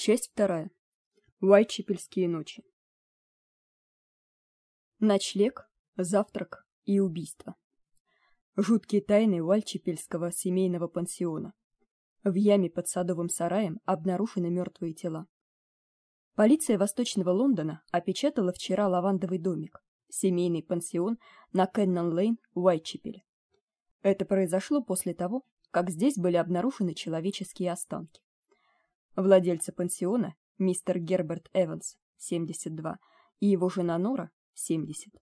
Часть вторая. Уайтчепельские ночи. Ночлег, завтрак и убийство. Жуткие тайны Уайтчепельского семейного пансиона. В яме под садовым сараем обнаружены мертвые тела. Полиция Восточного Лондона опечатала вчера лавандовый домик, семейный пансион на Кеннон-Лейн, Уайтчепеле. Это произошло после того, как здесь были обнаружены человеческие останки. Владельцы пансиона, мистер Герберт Эванс, 72, и его жена Нора, 70,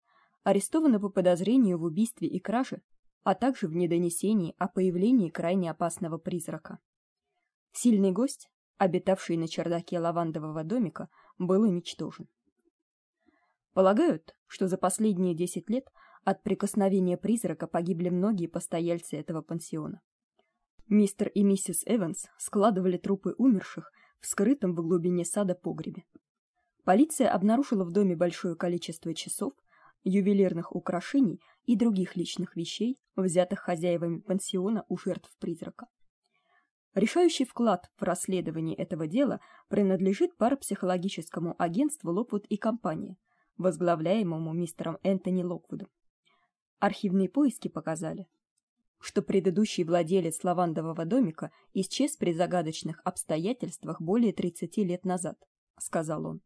арестованы по подозрению в убийстве и краже, а также в недонесении о появлении крайне опасного призрака. Сильный гость, обитавший на чердаке лавандового домика, был уничтожен. Полагают, что за последние 10 лет от прикосновения призрака погибли многие постояльцы этого пансиона. Мистер и миссис Эванс складывали трупы умерших в скрытом в глубине сада погребе. Полиция обнаружила в доме большое количество часов, ювелирных украшений и других личных вещей, взятых хозяевами пансиона у жертв призрака. Решающий вклад в расследование этого дела принадлежит парапсихологическому агентству Локвуд и компания, возглавляемому мистером Энтони Локвудом. Архивные поиски показали, что предыдущий владелец лавандового домика исчез при загадочных обстоятельствах более 30 лет назад, сказал он.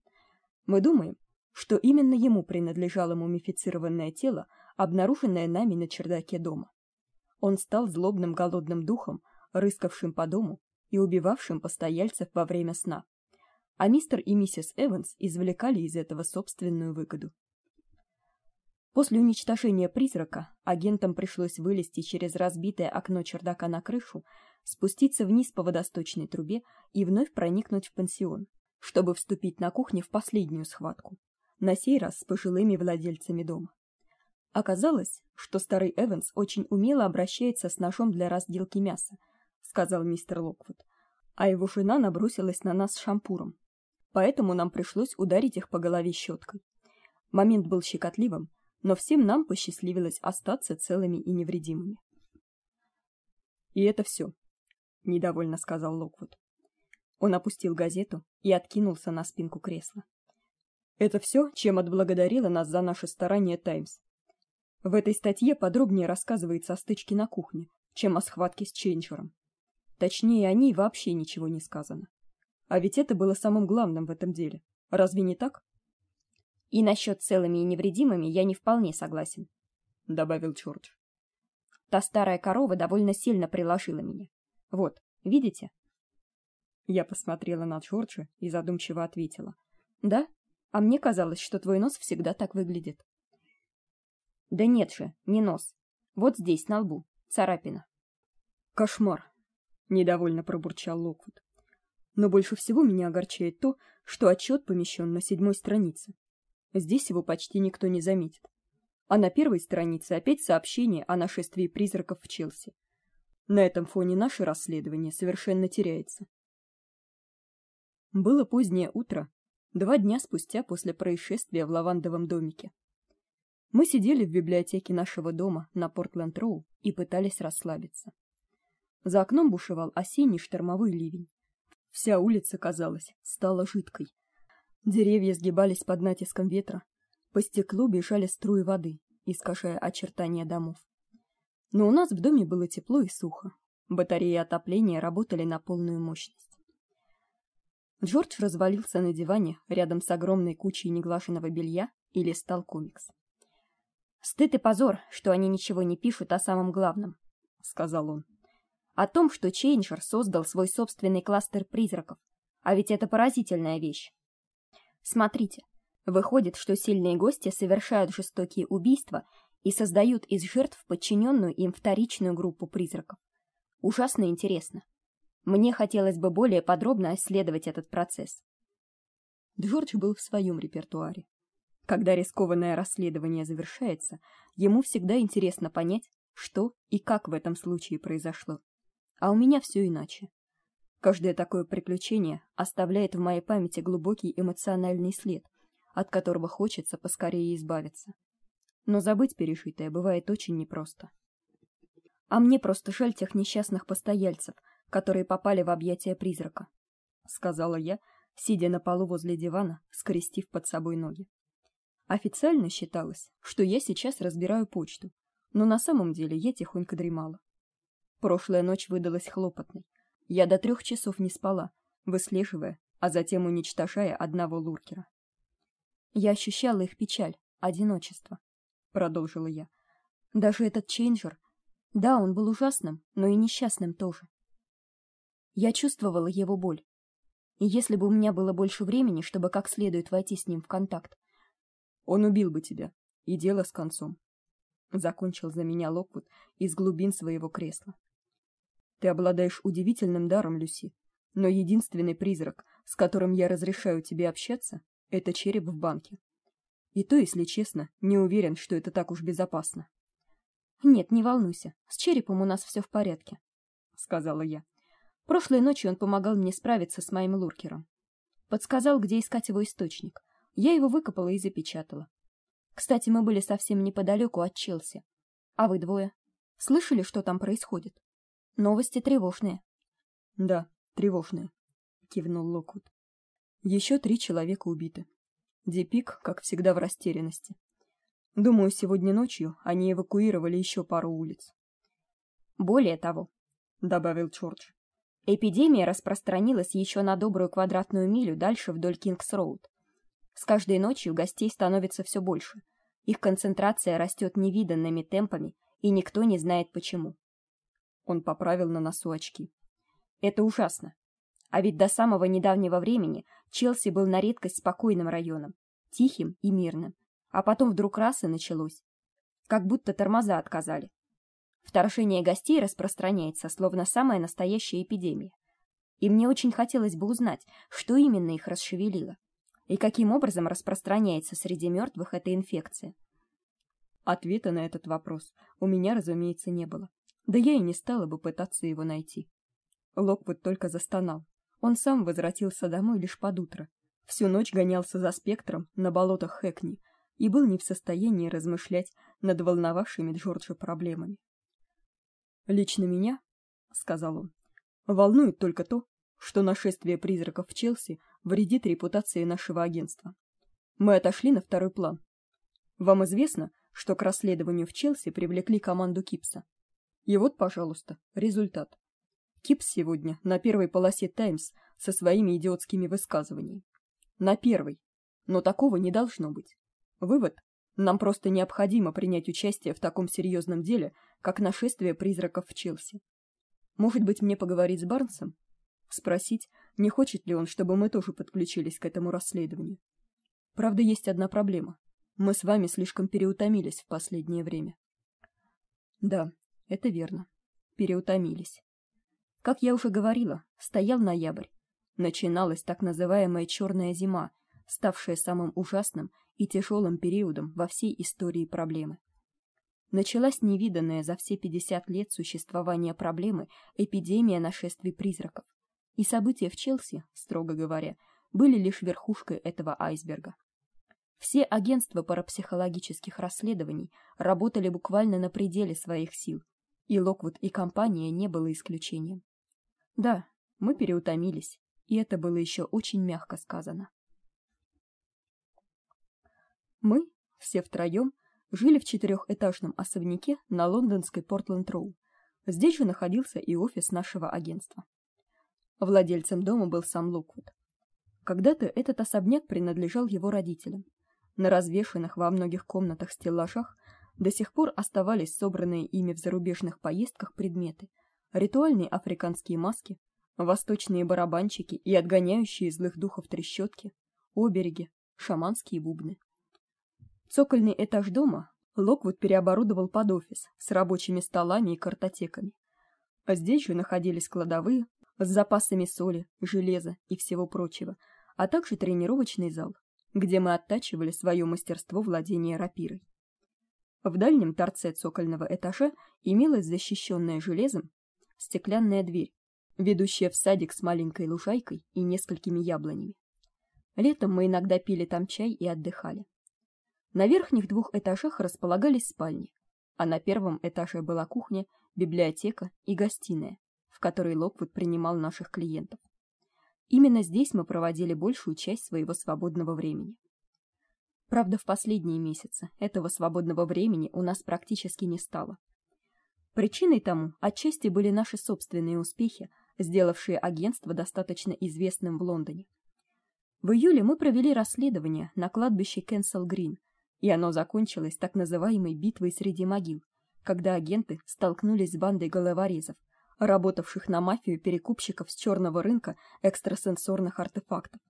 Мы думаем, что именно ему принадлежало мумифицированное тело, обнаруженное нами на чердаке дома. Он стал злобным голодным духом, рыскавшим по дому и убивавшим постояльцев во время сна. А мистер и миссис Эванс извлекали из этого собственную выгоду. После уничтожения призрака агентам пришлось вылезти через разбитое окно чердака на крышу, спуститься вниз по водосточной трубе и вновь проникнуть в пансион, чтобы вступить на кухне в последнюю схватку, на сей раз с пожилыми владельцами дома. Оказалось, что старый Эванс очень умело обращается с ножом для разделки мяса, сказал мистер Локвуд. А его жена набросилась на нас с шампуром. Поэтому нам пришлось ударить их по голове щеткой. Момент был щекотливым, но всем нам посчастливилось остаться целыми и невредимыми. И это все, недовольно сказал Локвуд. Он опустил газету и откинулся на спинку кресла. Это все, чем отблагодарила нас за наше старание Таймс. В этой статье подробнее рассказывается о стычке на кухне, чем о схватке с Ченчером. Точнее, о ней вообще ничего не сказано. А ведь это было самым главным в этом деле. Разве не так? И насчет целыми и невредимыми я не вполне согласен, добавил Чёрч. Та старая корова довольно сильно приложила меня. Вот, видите? Я посмотрела на Чёрча и задумчиво ответила: "Да? А мне казалось, что твой нос всегда так выглядит". Да нет же, не нос. Вот здесь на лбу царапина. Кошмар, недовольно пробурчал Локвуд. Но больше всего меня огорчает то, что отчет помещен на седьмой странице. Здесь его почти никто не заметит. А на первой странице опять сообщение о нашествии призраков в Челси. На этом фоне наше расследование совершенно теряется. Было позднее утро, два дня спустя после происшествия в лавандовом домике. Мы сидели в библиотеке нашего дома на Портленд-роу и пытались расслабиться. За окном бушевал осенний штормовой ливень. Вся улица, казалось, стала жидкой. Деревья сгибались под натиском ветра, по стеклу бежали струи воды, искажая очертания домов. Но у нас в доме было тепло и сухо. Батареи отопления работали на полную мощность. Джордж развалился на диване рядом с огромной кучей неглаженного белья и листал комикс. Стыд и позор, что они ничего не пишут о самом главном, сказал он. О том, что Чейнджер создал свой собственный кластер призраков. А ведь это поразительная вещь. Смотрите, выходит, что сильные гости совершают жестокие убийства и создают из жертв подчиненную им вторичную группу призраков. Ужасно интересно. Мне хотелось бы более подробно исследовать этот процесс. Джордж был в своем репертуаре. Когда рискованное расследование завершается, ему всегда интересно понять, что и как в этом случае произошло. А у меня все иначе. Каждое такое приключение оставляет в моей памяти глубокий эмоциональный след, от которого хочется поскорее избавиться. Но забыть пережитое бывает очень непросто. А мне просто жаль тех несчастных постояльцев, которые попали в объятия призрака, сказала я, сидя на полу возле дивана, скрестив под собой ноги. Официально считалось, что я сейчас разбираю почту, но на самом деле я тихонько дремала. Прошлая ночь выдалась хлопотной. Я до трех часов не спала, выслеживая, а затем уничтожая одного луркера. Я ощущала их печаль, одиночество, продолжила я. Даже этот чейнджер, да, он был ужасным, но и несчастным тоже. Я чувствовала его боль. И если бы у меня было больше времени, чтобы как следует войти с ним в контакт, он убил бы тебя, и дело с концом. Закончил за меня Локвуд из глубин своего кресла. Ты обладаешь удивительным даром, Люси, но единственный призрак, с которым я разрешаю тебе общаться, это череп в банке. И то, если честно, не уверен, что это так уж безопасно. Нет, не волнуйся. С черепом у нас все в порядке, сказала я. Прошлой ночью он помогал мне справиться с моим луркером. Подсказал, где искать его источник. Я его выкопала и запечатала. Кстати, мы были совсем неподалеку от Челси. А вы двое слышали, что там происходит? Новости тревожные. Да, тревожные, кивнул Локвуд. Еще три человека убиты. Дипик, как всегда, в растерянности. Думаю, сегодня ночью они эвакуировали еще пару улиц. Более того, добавил Чорч, эпидемия распространилась еще на добрую квадратную милю дальше вдоль Кингс-роуд. С каждой ночью гостей становится все больше. Их концентрация растет невиданными темпами, и никто не знает почему. Он поправил на носу очки. Это ужасно. А ведь до самого недавнего времени Челси был на редкость спокойным районом, тихим и мирным. А потом вдруг раз и началось. Как будто тормоза отказали. Вторжение гостей распространяется, словно самая настоящая эпидемия. И мне очень хотелось бы узнать, что именно их расшевелило и каким образом распространяется среди мертвых эта инфекция. Ответа на этот вопрос у меня, разумеется, не было. Да я и не стала бы пытаться его найти. Локвуд только застонал. Он сам возвратился домой лишь под утро. Всю ночь гонялся за спектром на болотах Хэкни и был не в состоянии размышлять над волновавшими Джорджа проблемами. Лично меня, сказал он, волнует только то, что нашествие призраков в Челси вредит репутации нашего агентства. Мы отошли на второй план. Вам известно, что к расследованию в Челси привлекли команду Кипса. И вот, пожалуйста, результат. Кипс сегодня на первой полосе Таймс со своими идиотскими высказываниями. На первой. Но такого не должно быть. Вывод: нам просто необходимо принять участие в таком серьезном деле, как нашествие призраков в Челси. Может быть, мне поговорить с Барнсом, спросить, не хочет ли он, чтобы мы тоже подключились к этому расследованию. Правда, есть одна проблема. Мы с вами слишком переутомились в последнее время. Да, это верно. Переутомились. Как я уже говорила, стоял ноябрь. Начиналась так называемая черная зима, ставшая самым ужасным и тяжелым периодом во всей истории проблемы. Началась невиданная за все 50 лет существования проблемы эпидемия нашествий призраков. И события в Челси, строго говоря, были лишь верхушкой этого айсберга. Все агентства парапсихологических расследований работали буквально на пределе своих сил, и Локвуд и компания не было исключением. Да, мы переутомились, и это было еще очень мягко сказано. Мы, все втроем, жили в четырехэтажном особняке на лондонской Портленд-роу. Здесь же находился и офис нашего агентства. Владельцем дома был сам Локвуд. Когда-то этот особняк принадлежал его родителям. На развешанных во многих комнатах стеллажах до сих пор оставались собранные ими в зарубежных поездках предметы: ритуальные африканские маски, восточные барабанчики и отгоняющие злых духов трещотки, обереги, шаманские бубны. Цокольный этаж дома Локвуд переоборудовал под офис с рабочими столами и картотеками. А здесь же находились кладовые с запасами соли, железа и всего прочего, а также тренировочный зал, где мы оттачивали свое мастерство владения рапирой. В дальнем торце цокольного этажа имелась защищенная железом стеклянная дверь, ведущая в садик с маленькой лужайкой и несколькими яблонями. Летом мы иногда пили там чай и отдыхали. На верхних двух этажах располагались спальни, а на первом этаже была кухня, библиотека и гостиная, в которой Локвуд принимал наших клиентов. Именно здесь мы проводили большую часть своего свободного времени. Правда, в последние месяцы этого свободного времени у нас практически не стало. Причиной тому отчасти были наши собственные успехи, сделавшие агентство достаточно известным в Лондоне. В июле мы провели расследование на кладбище Кенсел-Грин, и оно закончилось так называемой битвой среди могил, когда агенты столкнулись с бандой головорезов, работавших на мафию перекупщиков с черного рынка экстрасенсорных артефактов.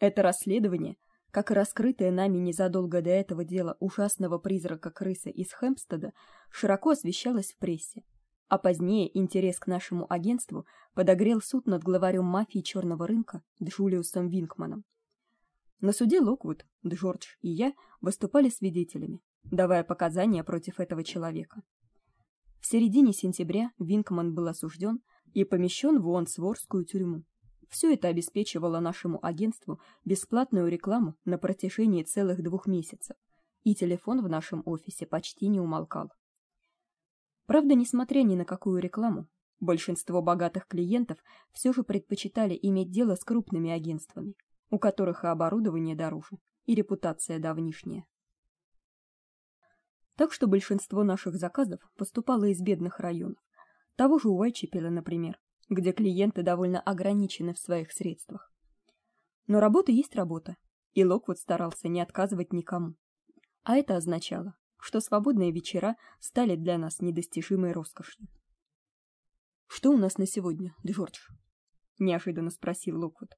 Это расследование, как и раскрытое нами незадолго до этого дело ужасного призрака крысы из Хэмпстеда, широко освещалось в прессе. А позднее интерес к нашему агентству подогрел суд над главарем мафии черного рынка Джулиусом Винкманом. На суде Локвуд, Джордж и я выступали свидетелями, давая показания против этого человека. В середине сентября Винкман был осужден и помещен в Уонсворскую тюрьму. Все это обеспечивало нашему агентству бесплатную рекламу на протяжении целых двух месяцев, и телефон в нашем офисе почти не умолкал. Правда, несмотря ни на какую рекламу, большинство богатых клиентов все же предпочитали иметь дело с крупными агентствами, у которых и оборудование дороже, и репутация давнишняя так что большинство наших заказов поступало из бедных районов. Того же Уайчепела, например, где клиенты довольно ограничены в своих средствах. Но работа есть работа, и Локвуд старался не отказывать никому. А это означало, что свободные вечера стали для нас недостижимой роскошью. Что у нас на сегодня, Джордж? неожиданно спросил Локвуд.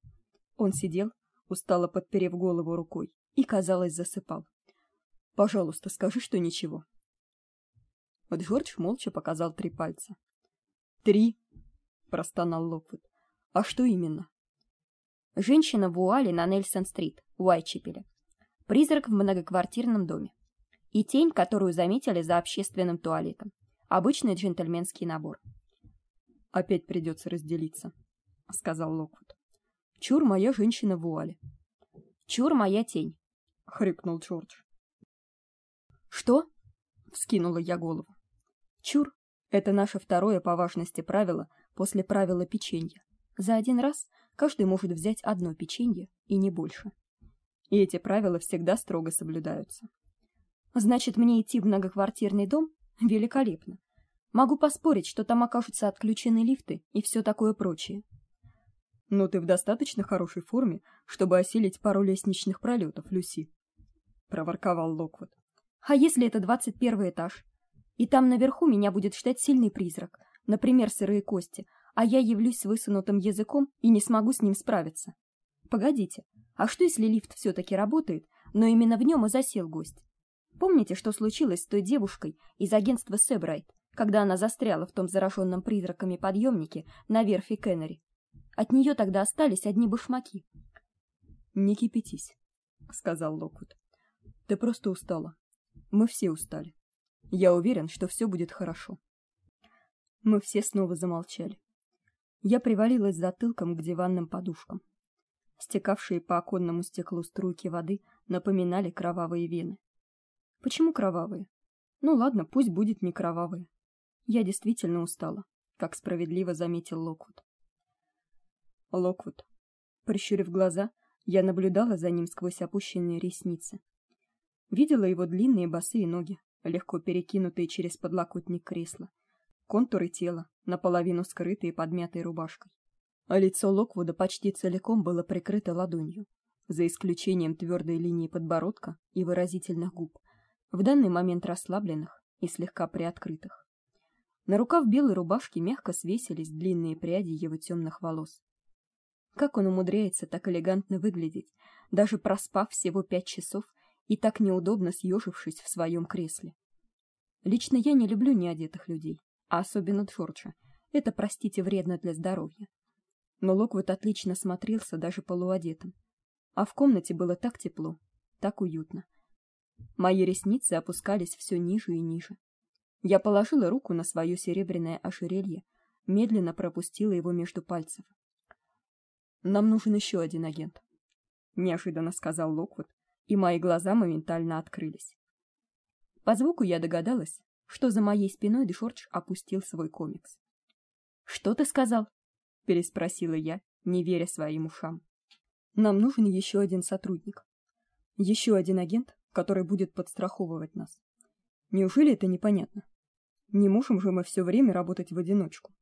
Он сидел, устало подперев голову рукой, и, казалось, засыпал. Пожалуйста, скажи, что ничего. Вот Джордж молча показал три пальца. Три, простонал Локвуд. А что именно? Женщина в вуале на Нельсон-стрит, в Уайчепеле. Призрак в многоквартирном доме. И тень, которую заметили за общественным туалетом. Обычный джентльменский набор. Опять придется разделиться, сказал Локвуд. Чур моя женщина в вуале. Чур моя тень, хрипнул Джордж. Что? вскинула я голову. Чур это наше второе по важности правило после правила печенья. За один раз каждый может взять одно печенье и не больше. И эти правила всегда строго соблюдаются. Значит, мне идти в многоквартирный дом? Великолепно. Могу поспорить, что там окажутся отключены лифты и все такое прочее. Но ты в достаточно хорошей форме, чтобы осилить пару лестничных пролетов, Люси, проворковал Локвуд. А если это двадцать первый этаж? И там наверху меня будет ждать сильный призрак, например, сырые кости, а я явлюсь с высунутым языком и не смогу с ним справиться. Погодите, а что если лифт все таки работает, но именно в нем и засел гость? Помните, что случилось с той девушкой из агентства Себрайт, когда она застряла в том зараженном призраками подъемнике на верфи Кеннери? От нее тогда остались одни башмаки. Не кипятись, сказал Локвуд. Ты просто устала. Мы все устали. Я уверен, что все будет хорошо. Мы все снова замолчали. Я привалилась затылком к диванным подушкам. Стекавшие по оконному стеклу струйки воды напоминали кровавые вены. Почему кровавые? Ну ладно, пусть будет не кровавые. Я действительно устала, как справедливо заметил Локвуд. Локвуд, прищурив глаза, я наблюдала за ним сквозь опущенные ресницы. Видела его длинные босые ноги, легко перекинутые через подлокотник кресла, контуры тела, наполовину скрытые под мятой рубашкой. А лицо Локвуда почти целиком было прикрыто ладонью, за исключением твердой линии подбородка и выразительных губ, в данный момент расслабленных и слегка приоткрытых. На рукав белой рубашки мягко свесились длинные пряди его темных волос. Как он умудряется так элегантно выглядеть, даже проспав всего пять часов и так неудобно съежившись в своем кресле. Лично я не люблю неодетых людей, а особенно Джорджа. Это, простите, вредно для здоровья. Но Локвуд отлично смотрелся даже полуодетым. А в комнате было так тепло, так уютно. Мои ресницы опускались все ниже и ниже. Я положила руку на свое серебряное ожерелье, медленно пропустила его между пальцев. Нам нужен еще один агент, неожиданно сказал Локвуд, и мои глаза моментально открылись. По звуку я догадалась, что за моей спиной Джордж опустил свой комикс. "Что ты сказал?" переспросила я, не веря своим ушам. Нам нужен еще один сотрудник. еще один агент, который будет подстраховывать нас. Неужели это непонятно? Не можем же мы все время работать в одиночку.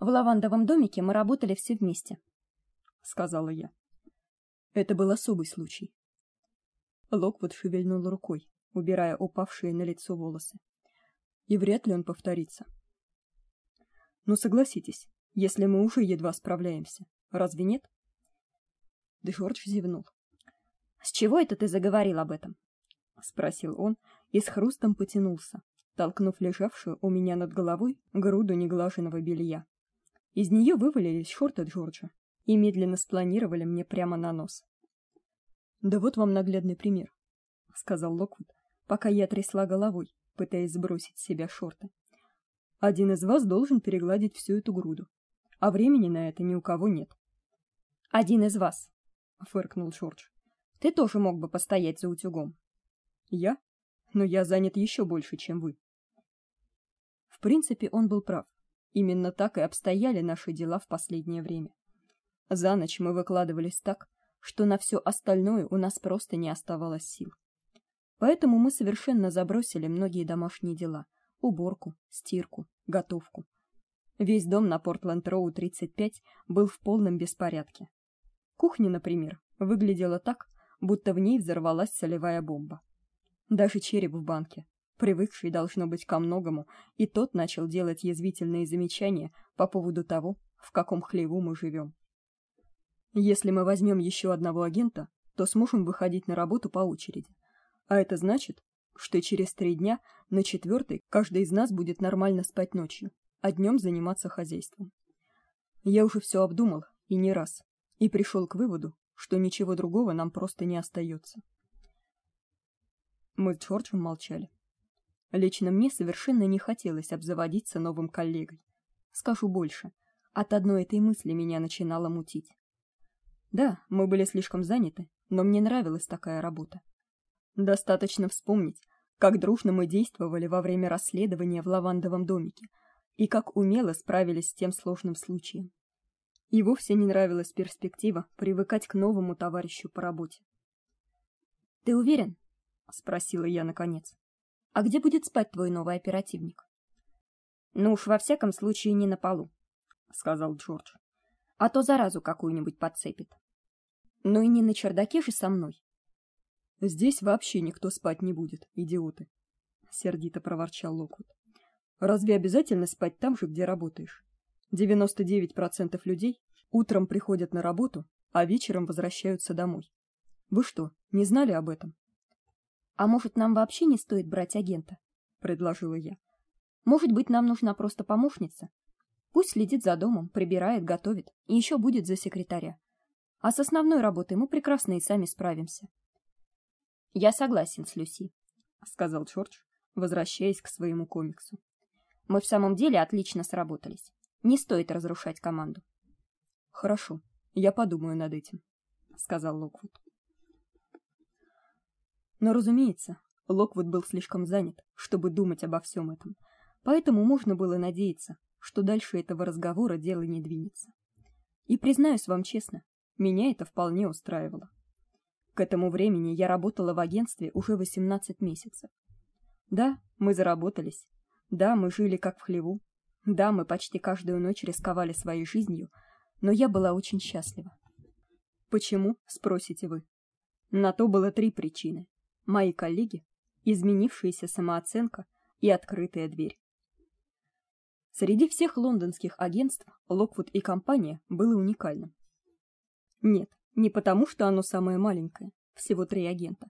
В лавандовом домике мы работали все вместе, сказала я. Это был особый случай. Локвуд шевельнул рукой, убирая упавшие на лицо волосы. И вряд ли он повторится. Но согласитесь, если мы уже едва справляемся, разве нет? Джордж зевнул. С чего это ты заговорил об этом? спросил он и с хрустом потянулся, толкнув лежавшую у меня над головой груду неглаженного белья. Из нее вывалились шорты Джорджа и медленно спланировали мне прямо на нос. Да вот вам наглядный пример, сказал Локвуд, пока я трясла головой, пытаясь сбросить с себя шорты. Один из вас должен перегладить всю эту груду, а времени на это ни у кого нет. Один из вас, фыркнул Джордж. Ты тоже мог бы постоять за утюгом. Я? Но я занят еще больше, чем вы. В принципе, он был прав. Именно так и обстояли наши дела в последнее время. За ночь мы выкладывались так, что на все остальное у нас просто не оставалось сил. Поэтому мы совершенно забросили многие домашние дела: уборку, стирку, готовку. Весь дом на Портленд-роу 35 был в полном беспорядке. Кухня, например, выглядела так, будто в ней взорвалась солевая бомба. Даже череп в банке, привыкший должно быть ко многому, и тот начал делать язвительные замечания по поводу того, в каком хлеву мы живем. Если мы возьмем еще одного агента, то сможем выходить на работу по очереди. А это значит, что через три дня на четвертый каждый из нас будет нормально спать ночью, а днем заниматься хозяйством. Я уже все обдумал и не раз, и пришел к выводу, что ничего другого нам просто не остается. Мы с молчали. Лично мне совершенно не хотелось обзаводиться новым коллегой. Скажу больше, от одной этой мысли меня начинало мутить. Да, мы были слишком заняты, но мне нравилась такая работа. Достаточно вспомнить, как дружно мы действовали во время расследования в лавандовом домике и как умело справились с тем сложным случаем. И вовсе не нравилась перспектива привыкать к новому товарищу по работе. Ты уверен? спросила я наконец. А где будет спать твой новый оперативник? Ну уж во всяком случае не на полу, сказал Джордж. А то заразу какую-нибудь подцепит. Ну и не на чердаке же со мной. Здесь вообще никто спать не будет, идиоты, сердито проворчал Локвуд. Разве обязательно спать там же, где работаешь? 99% людей утром приходят на работу, а вечером возвращаются домой. Вы что, не знали об этом? А может, нам вообще не стоит брать агента, предложила я. Может быть, нам нужна просто помощница. Пусть следит за домом, прибирает, готовит и еще будет за секретаря. А с основной работой мы прекрасно и сами справимся. Я согласен с Люси, сказал Джордж, возвращаясь к своему комиксу. Мы в самом деле отлично сработались. Не стоит разрушать команду. Хорошо, я подумаю над этим, сказал Локвуд. Но, разумеется, Локвуд был слишком занят, чтобы думать обо всем этом. Поэтому можно было надеяться, что дальше этого разговора дело не двинется. И признаюсь вам честно, меня это вполне устраивало. К этому времени я работала в агентстве уже 18 месяцев. Да, мы заработались. Да, мы жили как в хлеву. Да, мы почти каждую ночь рисковали своей жизнью, но я была очень счастлива. Почему, спросите вы? На то было три причины. Мои коллеги, изменившаяся самооценка и открытая дверь. Среди всех лондонских агентств Локвуд и компания было уникальным. Нет, не потому, что оно самое маленькое, всего три агента,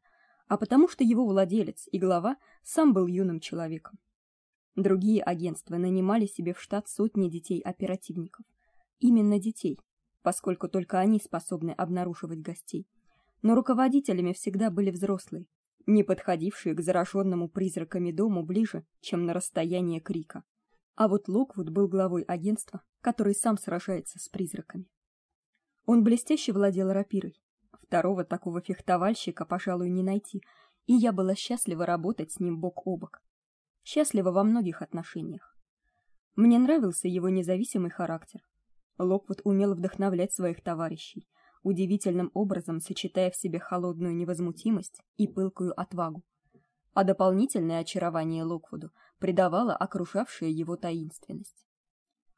а потому что его владелец и глава сам был юным человеком. Другие агентства нанимали себе в штат сотни детей-оперативников. Именно детей, поскольку только они способны обнаруживать гостей. Но руководителями всегда были взрослые, не подходившие к зараженному призраками дому ближе, чем на расстояние крика. А вот Локвуд был главой агентства, который сам сражается с призраками. Он блестяще владел рапирой. Второго такого фехтовальщика, пожалуй, не найти, и я была счастлива работать с ним бок о бок счастлива во многих отношениях. Мне нравился его независимый характер. Локвуд умел вдохновлять своих товарищей, удивительным образом сочетая в себе холодную невозмутимость и пылкую отвагу. А дополнительное очарование Локвуду придавало окружавшая его таинственность.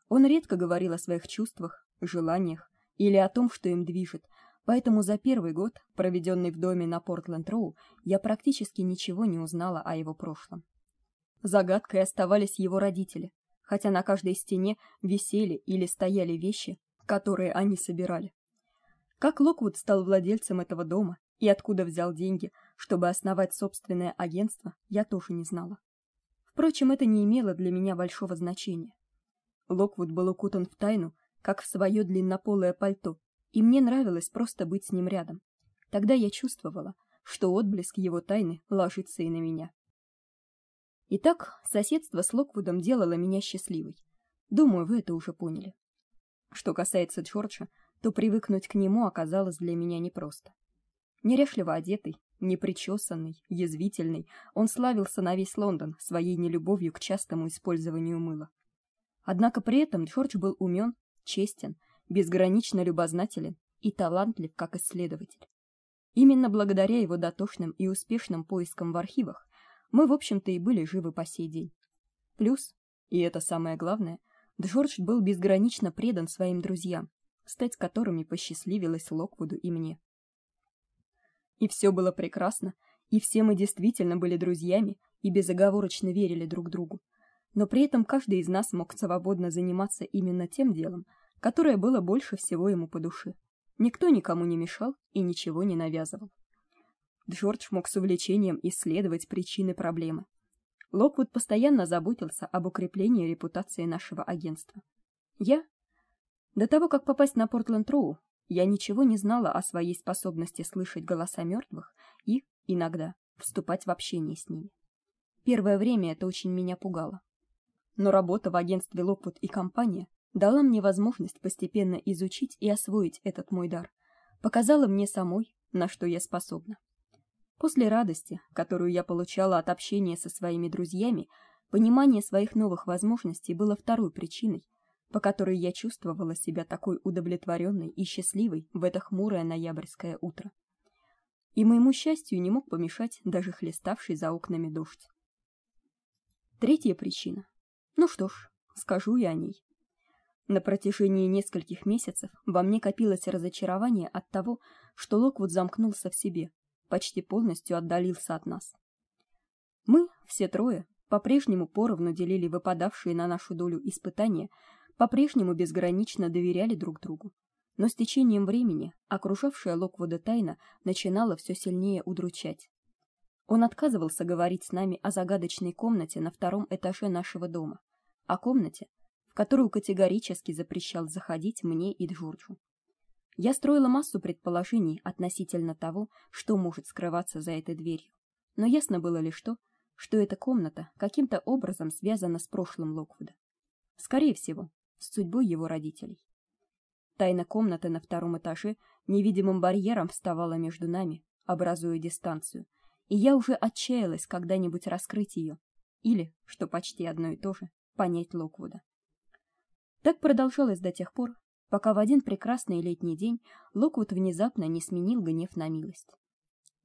Он редко говорил о своих чувствах, желаниях или о том, что им движет, поэтому за первый год, проведенный в доме на Портленд-Роу, я практически ничего не узнала о его прошлом. Загадкой оставались его родители, хотя на каждой стене висели или стояли вещи, которые они собирали. Как Локвуд стал владельцем этого дома и откуда взял деньги, чтобы основать собственное агентство, я тоже не знала. Впрочем, это не имело для меня большого значения. Локвуд был укутан в тайну, как в свое длиннополое пальто, и мне нравилось просто быть с ним рядом. Тогда я чувствовала, что отблеск его тайны ложится и на меня. Итак, соседство с Локвудом делало меня счастливой. Думаю, вы это уже поняли. Что касается Джорджа, то привыкнуть к нему оказалось для меня непросто. Неряшливо одетый, непричесанный, язвительный, он славился на весь Лондон своей нелюбовью к частому использованию мыла. Однако при этом Джордж был умен, честен, безгранично любознателен и талантлив как исследователь. Именно благодаря его дотошным и успешным поискам в архивах мы, в общем-то, и были живы по сей день. Плюс, и это самое главное, Джордж был безгранично предан своим друзьям, стать которыми посчастливилось Локвуду и мне. И все было прекрасно, и все мы действительно были друзьями и безоговорочно верили друг другу. Но при этом каждый из нас мог свободно заниматься именно тем делом, которое было больше всего ему по душе. Никто никому не мешал и ничего не навязывал. Джордж мог с увлечением исследовать причины проблемы. Локвуд постоянно заботился об укреплении репутации нашего агентства. Я до того, как попасть на Портленд-Роу, я ничего не знала о своей способности слышать голоса мертвых и иногда вступать в общение с ними. Первое время это очень меня пугало. Но работа в агентстве Локвуд и компания дала мне возможность постепенно изучить и освоить этот мой дар, показала мне самой, на что я способна. После радости, которую я получала от общения со своими друзьями, понимание своих новых возможностей было второй причиной, по которой я чувствовала себя такой удовлетворенной и счастливой в это хмурое ноябрьское утро. И моему счастью не мог помешать даже хлеставший за окнами дождь. Третья причина. Ну что ж, скажу я о ней. На протяжении нескольких месяцев во мне копилось разочарование от того, что Локвуд замкнулся в себе, почти полностью отдалился от нас. Мы, все трое, по-прежнему поровну делили выпадавшие на нашу долю испытания, по-прежнему безгранично доверяли друг другу. Но с течением времени окружавшая Локвуда тайна начинала все сильнее удручать. Он отказывался говорить с нами о загадочной комнате на втором этаже нашего дома, о комнате, в которую категорически запрещал заходить мне и Джорджу. Я строила массу предположений относительно того, что может скрываться за этой дверью. Но ясно было лишь то, что эта комната каким-то образом связана с прошлым Локвуда. Скорее всего, с судьбой его родителей. Тайна комнаты на втором этаже невидимым барьером вставала между нами, образуя дистанцию, и я уже отчаялась когда-нибудь раскрыть ее, или, что почти одно и то же, понять Локвуда. Так продолжалось до тех пор, пока в один прекрасный летний день Локвуд внезапно не сменил гнев на милость.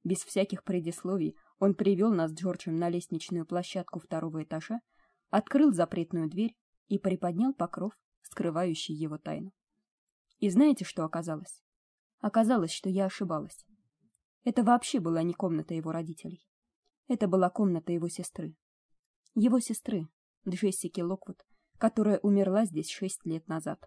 Без всяких предисловий он привел нас с Джорджем на лестничную площадку второго этажа, открыл запретную дверь и приподнял покров, скрывающий его тайну. И знаете, что оказалось? Оказалось, что я ошибалась. Это вообще была не комната его родителей. Это была комната его сестры. Его сестры, Джессики Локвуд, которая умерла здесь шесть лет назад.